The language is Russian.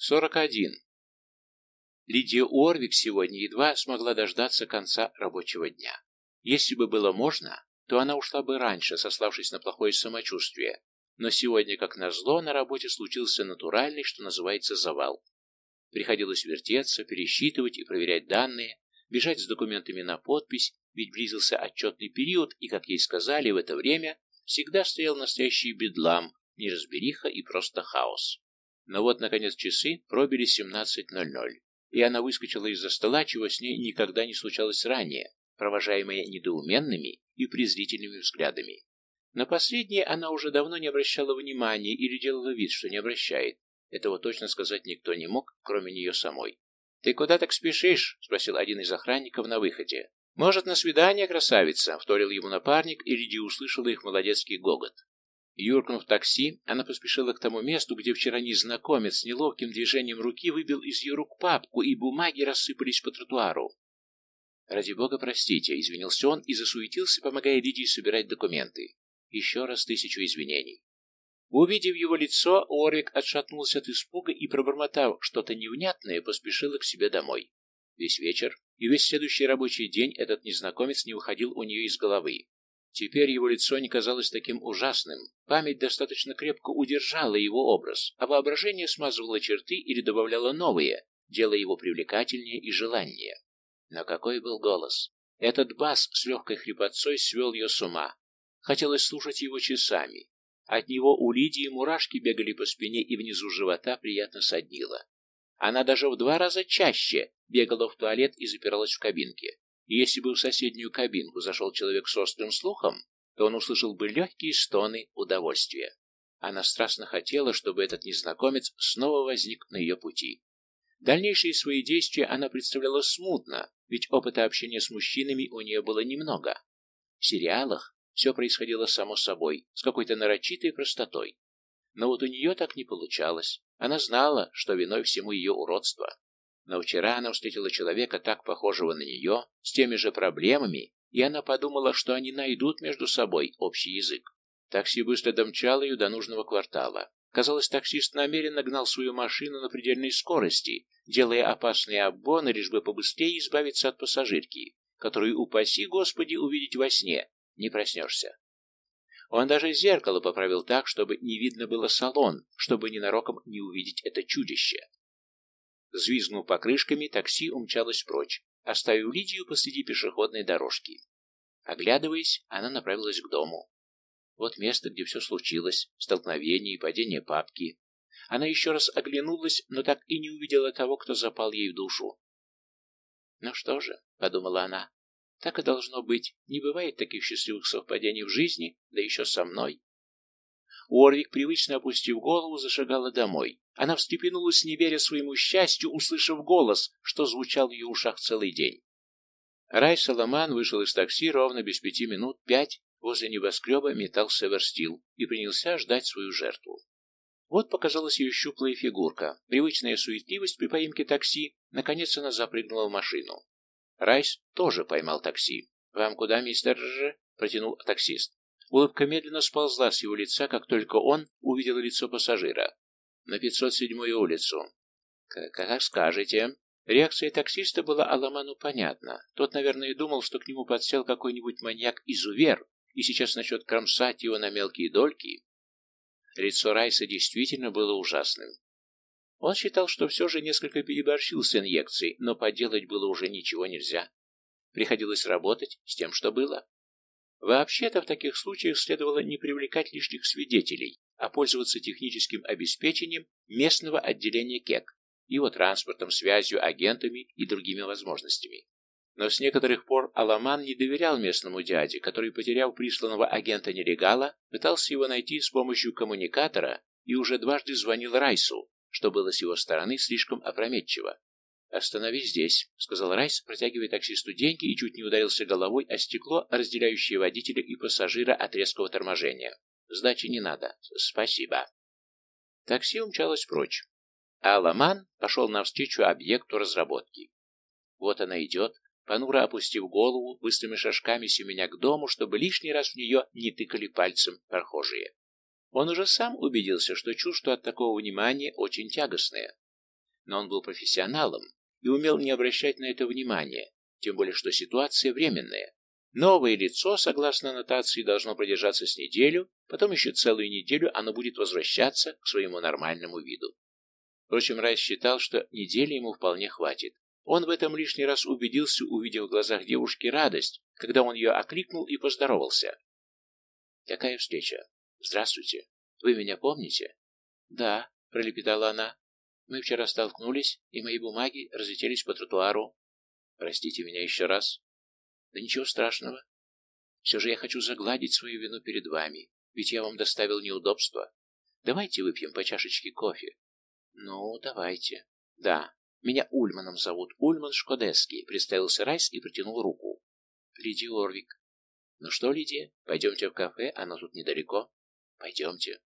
41. Лидия Уорвик сегодня едва смогла дождаться конца рабочего дня. Если бы было можно, то она ушла бы раньше, сославшись на плохое самочувствие. Но сегодня, как назло, на работе случился натуральный, что называется, завал. Приходилось вертеться, пересчитывать и проверять данные, бежать с документами на подпись, ведь близился отчетный период, и, как ей сказали, в это время всегда стоял настоящий бедлам, неразбериха и просто хаос. Но вот, наконец, часы пробили 17.00, и она выскочила из-за стола, чего с ней никогда не случалось ранее, провожаемая недоуменными и презрительными взглядами. На последнее она уже давно не обращала внимания или делала вид, что не обращает. Этого точно сказать никто не мог, кроме нее самой. «Ты куда так спешишь?» — спросил один из охранников на выходе. «Может, на свидание, красавица?» — вторил ему напарник, и Лидия услышала их молодецкий гогот. Юркнув в такси, она поспешила к тому месту, где вчера незнакомец неловким движением руки выбил из ее рук папку, и бумаги рассыпались по тротуару. «Ради бога, простите», — извинился он и засуетился, помогая Лидии собирать документы. Еще раз тысячу извинений. Увидев его лицо, Орвик отшатнулся от испуга и, пробормотав что-то невнятное, поспешила к себе домой. Весь вечер и весь следующий рабочий день этот незнакомец не выходил у нее из головы. Теперь его лицо не казалось таким ужасным, память достаточно крепко удержала его образ, а воображение смазывало черты или добавляло новые, делая его привлекательнее и желаннее. Но какой был голос! Этот бас с легкой хрипотцой свел ее с ума. Хотелось слушать его часами. От него у Лидии мурашки бегали по спине и внизу живота приятно соднило. Она даже в два раза чаще бегала в туалет и запиралась в кабинке. И если бы в соседнюю кабинку зашел человек с острым слухом, то он услышал бы легкие стоны удовольствия. Она страстно хотела, чтобы этот незнакомец снова возник на ее пути. Дальнейшие свои действия она представляла смутно, ведь опыта общения с мужчинами у нее было немного. В сериалах все происходило само собой, с какой-то нарочитой простотой. Но вот у нее так не получалось. Она знала, что виной всему ее уродство. Но вчера она встретила человека, так похожего на нее, с теми же проблемами, и она подумала, что они найдут между собой общий язык. Такси быстро домчало ее до нужного квартала. Казалось, таксист намеренно гнал свою машину на предельной скорости, делая опасные обгоны, лишь бы побыстрее избавиться от пассажирки, которую, упаси Господи, увидеть во сне, не проснешься. Он даже зеркало поправил так, чтобы не видно было салон, чтобы ненароком не увидеть это чудище. Взвизгнув покрышками, такси умчалось прочь, оставив Лидию посреди пешеходной дорожки. Оглядываясь, она направилась к дому. Вот место, где все случилось, столкновение и падение папки. Она еще раз оглянулась, но так и не увидела того, кто запал ей в душу. «Ну что же», — подумала она, — «так и должно быть. Не бывает таких счастливых совпадений в жизни, да еще со мной». Уорвик, привычно опустив голову, зашагала домой. Она встрепенулась, не веря своему счастью, услышав голос, что звучал в ее ушах целый день. Рай Соломан вышел из такси ровно без пяти минут пять, возле небоскреба метался верстил и принялся ждать свою жертву. Вот показалась ее щуплая фигурка, привычная суетливость при поимке такси, наконец она запрыгнула в машину. Райс тоже поймал такси. «Вам куда, мистер Ж?» — протянул таксист. Улыбка медленно сползла с его лица, как только он увидел лицо пассажира. «На 507-ю улицу». «Как скажете». Реакция таксиста была Аламану понятна. Тот, наверное, думал, что к нему подсел какой-нибудь маньяк-изувер и сейчас начнет кромсать его на мелкие дольки. Лицо Райса действительно было ужасным. Он считал, что все же несколько переборщил с инъекцией, но поделать было уже ничего нельзя. Приходилось работать с тем, что было. Вообще-то в таких случаях следовало не привлекать лишних свидетелей, а пользоваться техническим обеспечением местного отделения КЕК, его транспортом, связью, агентами и другими возможностями. Но с некоторых пор Аламан не доверял местному дяде, который, потеряв присланного агента-нелегала, пытался его найти с помощью коммуникатора и уже дважды звонил Райсу, что было с его стороны слишком опрометчиво. «Остановись здесь», — сказал Райс, протягивая таксисту деньги и чуть не ударился головой о стекло, разделяющее водителя и пассажира от резкого торможения. «Сдачи не надо. Спасибо». Такси умчалось прочь, а Ламан пошел навстречу объекту разработки. Вот она идет, понуро опустив голову, быстрыми шажками семеня к дому, чтобы лишний раз в нее не тыкали пальцем прохожие. Он уже сам убедился, что чувство от такого внимания очень тягостное. но он был профессионалом и умел не обращать на это внимания, тем более что ситуация временная. Новое лицо, согласно аннотации, должно продержаться с неделю, потом еще целую неделю оно будет возвращаться к своему нормальному виду. Впрочем, Райс считал, что недели ему вполне хватит. Он в этом лишний раз убедился, увидев в глазах девушки радость, когда он ее окликнул и поздоровался. «Какая встреча? Здравствуйте. Вы меня помните?» «Да», — пролепетала она. «Мы вчера столкнулись, и мои бумаги разлетелись по тротуару. Простите меня еще раз». «Да ничего страшного. Все же я хочу загладить свою вину перед вами, ведь я вам доставил неудобства. Давайте выпьем по чашечке кофе». «Ну, давайте». «Да, меня Ульманом зовут, Ульман Шкодеский», — представился Райс и протянул руку. «Лидия Орвик». «Ну что, Лидия, пойдемте в кафе, оно тут недалеко». «Пойдемте».